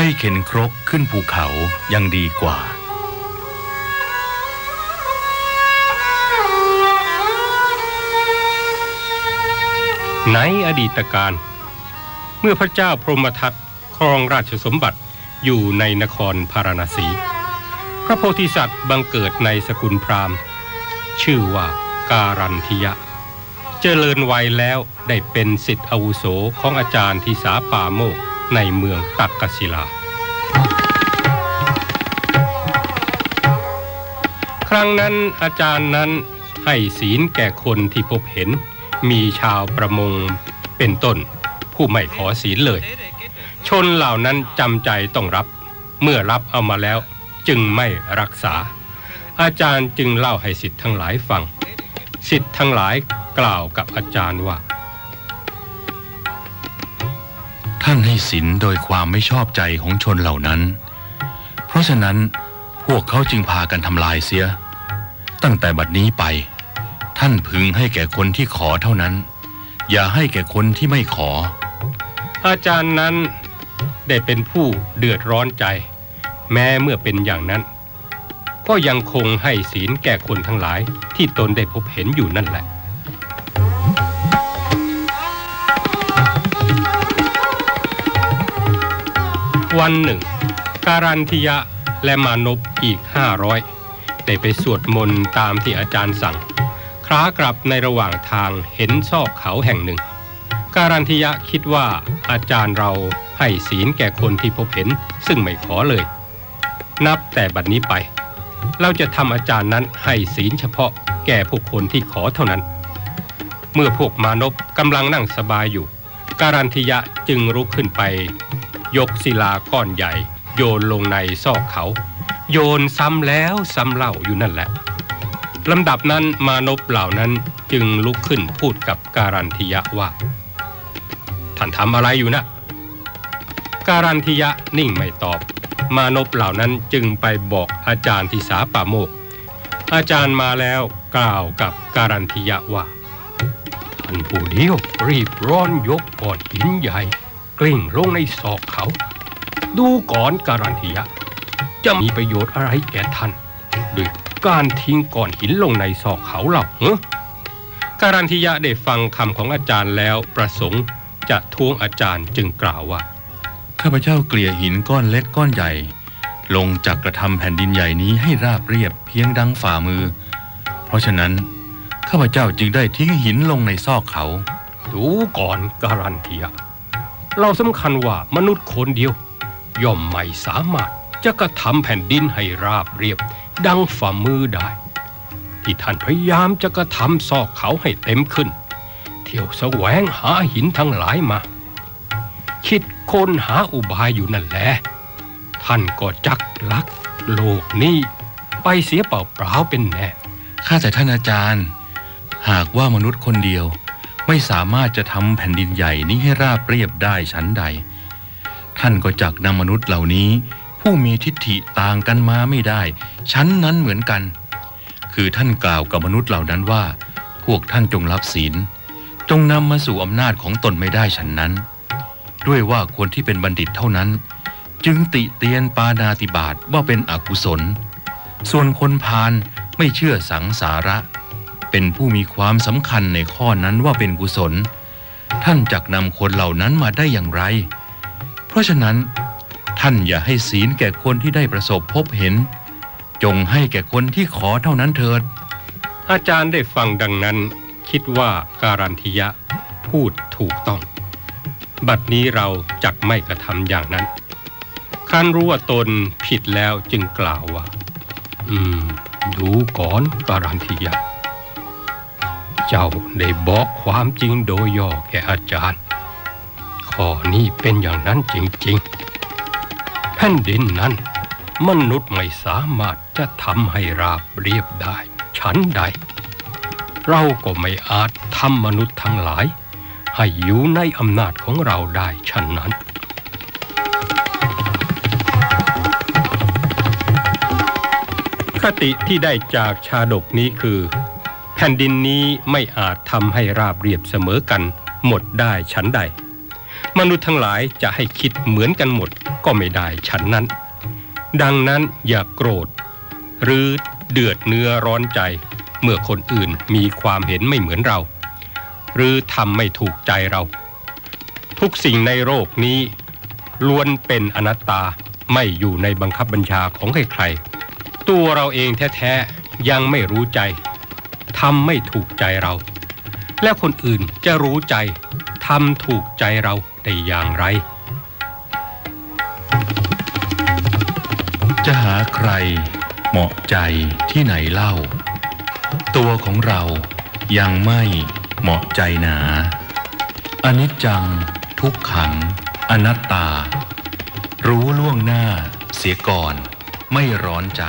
ให้เข็นครกขึ้นภูเขายังดีกว่า ในอดีตการ เมื่อพระเจ้าพรหมทัตครองราชสมบัติอยู่ในนครพาราณสี พระโพธิสัตว์บังเกิดในสกุลพราหมณ์ ชื่อว่าการันทิยะ เจริญวัยแล้วได้เป็นสิทธิอาวุโสของอาจารย์ทิสาป่าโมก ในเมืองตักกศิลา ครั้งนั้นอาจารย์นั้นให้ศีลแก่คนที่พบเห็น มีชาวประมงเป็นต้น ผู้ไม่ขอศีลเลย ชนเหล่านั้นจำใจต้องรับ เมื่อรับเอามาแล้วจึงไม่รักษา อาจารย์จึงเล่าให้สิทธิ์ทั้งหลายฟัง สิทธิ์ทั้งหลายกล่าวกับอาจารย์ว่า ท่านให้ศีลโดยความไม่ชอบใจของชนเหล่านั้น เพราะฉะนั้นพวกเขาจึงพากันทำลายเสีย ตั้งแต่บัดนี้ไป ท่านพึงให้แก่คนที่ขอเท่านั้น อย่าให้แก่คนที่ไม่ขอ อาจารย์นั้นได้เป็นผู้เดือดร้อนใจ แม้เมื่อเป็นอย่างนั้น ก็ยังคงให้ศีลแก่คนทั้งหลายที่ตนได้พบเห็นอยู่นั่นแหละ วันหนึ่ง การันทิยะและมานพอีกห้าร้อยได้ไปสวดมนต์ตามที่อาจารย์สั่งคล้ากลับในระหว่างทางเห็นซอกเขาแห่งหนึ่ง การันทิยะคิดว่าอาจารย์เราให้ศีลแก่คนที่พบเห็นซึ่งไม่ขอเลย นับแต่บัดนี้ไป เราจะทำอาจารย์นั้นให้ศีลเฉพาะแก่ผู้คนที่ขอเท่านั้น เมื่อพวกมานพกำลังนั่งสบายอยู่ การันทิยะจึงลุกขึ้นไป ยกศิลาก้อนใหญ่ โยนลงในซอกเขา โยนซ้ำแล้วซ้ำเล่าอยู่นั่นแหละลำดับนั้นมานพเหล่านั้นจึงลุกขึ้นพูดกับการันทิยะว่า ท่านทำอะไรอยู่นะ การันทิยะนิ่งไม่ตอบ มานพเหล่านั้นจึงไปบอกอาจารย์ทิสาป่าโมก อาจารย์มาแล้วกล่าวกับการันทิยะว่าท่านผู้เดียวรีบร้อนยกก้อนหินใหญ่ กลิ้งลงในศอกเขา ดูก่อนการันทิยะ จะมีประโยชน์อะไรแก่ท่านด้วยการทิ้งก้อนหินลงในศอกเขาเหล่าเฮ้การันทิยะได้ฟังคำของอาจารย์แล้วประสงค์จะท้วงอาจารย์จึงกล่าวว่า ข้าพเจ้าเกลี่ยหินก้อนเล็กก้อนใหญ่ ลงจากกระทำแผ่นดินใหญ่นี้ให้ราบเรียบเพียงดังฝ่ามือ เพราะฉะนั้น ข้าพเจ้าจึงได้ทิ้งหินลงในซอกเขา ดูก่อนการันเทีย เราสำคัญว่ามนุษย์คนเดียว ย่อมไม่สามารถจะกระทำแผ่นดินให้ราบเรียบ ดังฝ่ามือได้ ที่ท่านพยายามจะกระทำซอกเขาให้เต็มขึ้น เที่ยวแสวงหาหินทั้งหลายมา คิดค้นหาอุบายอยู่นั่นแหละท่านก็จักลักโลกนี้ ไปเสียเปล่าๆเป็นแน่ ข้าแต่ท่านอาจารย์ หากว่ามนุษย์คนเดียว ไม่สามารถจะทำแผ่นดินใหญ่นี้ให้ราบเรียบได้ชั้นใด ท่านก็จักนำมนุษย์เหล่านี้ ผู้มีทิฏฐิต่างกันมาไม่ได้ ชั้นนั้นเหมือนกัน คือท่านกล่าวกับมนุษย์เหล่านั้นว่า พวกท่านจงรับศีล จงนำมาสู่อำนาจของตนไม่ได้ฉันนั้น ด้วยว่าคนที่เป็นบัณฑิตเท่านั้น จึงติเตียนปานาติบาตว่าเป็นอกุศล ส่วนคนพาลไม่เชื่อสังสาระ เป็นผู้มีความสำคัญในข้อนั้นว่าเป็นกุศล ท่านจักนำคนเหล่านั้นมาได้อย่างไร เพราะฉะนั้น ท่านอย่าให้ศีลแก่คนที่ได้ประสบพบเห็น จงให้แก่คนที่ขอเท่านั้นเถิด อาจารย์ได้ฟังดังนั้น คิดว่าการันทิยะพูดถูกต้อง บัดนี้เราจักไม่กระทำอย่างนั้นคันรู้ว่าตนผิดแล้วจึงกล่าวว่า อืม ดูก่อนการันทิยะ เจ้าได้บอกความจริงโดยย่อแก่อาจารย์ ข้อนี้เป็นอย่างนั้นจริงๆ แผ่นดินนั้น มนุษย์ไม่สามารถจะทำให้ราบเรียบได้ชั้นใด เราก็ไม่อาจทำมนุษย์ทั้งหลาย ให้อยู่ในอำนาจของเราได้ฉันนั้นคติที่ได้จากชาดกนี้คือ แผ่นดินนี้ไม่อาจทำให้ราบเรียบเสมอกัน หมดได้ชั้นใด มนุษย์ทั้งหลายจะให้คิดเหมือนกันหมดก็ไม่ได้ฉันนั้น ดังนั้นอย่าโกรธ หรือเดือดเนื้อร้อนใจ เมื่อคนอื่นมีความเห็นไม่เหมือนเรา หรือทำไม่ถูกใจเรา ทุกสิ่งในโลกนี้ ล้วนเป็นอนัตตาไม่อยู่ในบังคับบัญชาของใครๆตัวเราเองแท้ๆยังไม่รู้ใจ ทำไม่ถูกใจเรา และคนอื่นจะรู้ใจทำถูกใจเราได้อย่างไร จะหาใครเหมาะใจที่ไหนเล่า ตัวของเรายังไม่เหมาะใจหนา อนิจจัง ทุกขัง อนัตตา รู้ล่วงหน้าเสียก่อนไม่ร้อนใจ